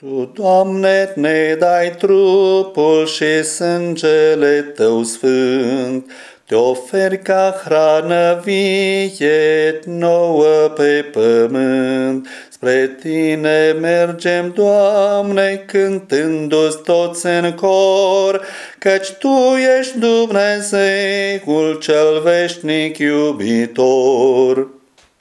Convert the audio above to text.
Tu, Doamne, ne dai trupul și sângele Tău sfânt, te oferi ca hrană vie nouă pe pământ. Spre Tine mergem, Doamne, cântându-ți toți în cor, Căci Tu ești Dumnezeul cel veșnic iubitor.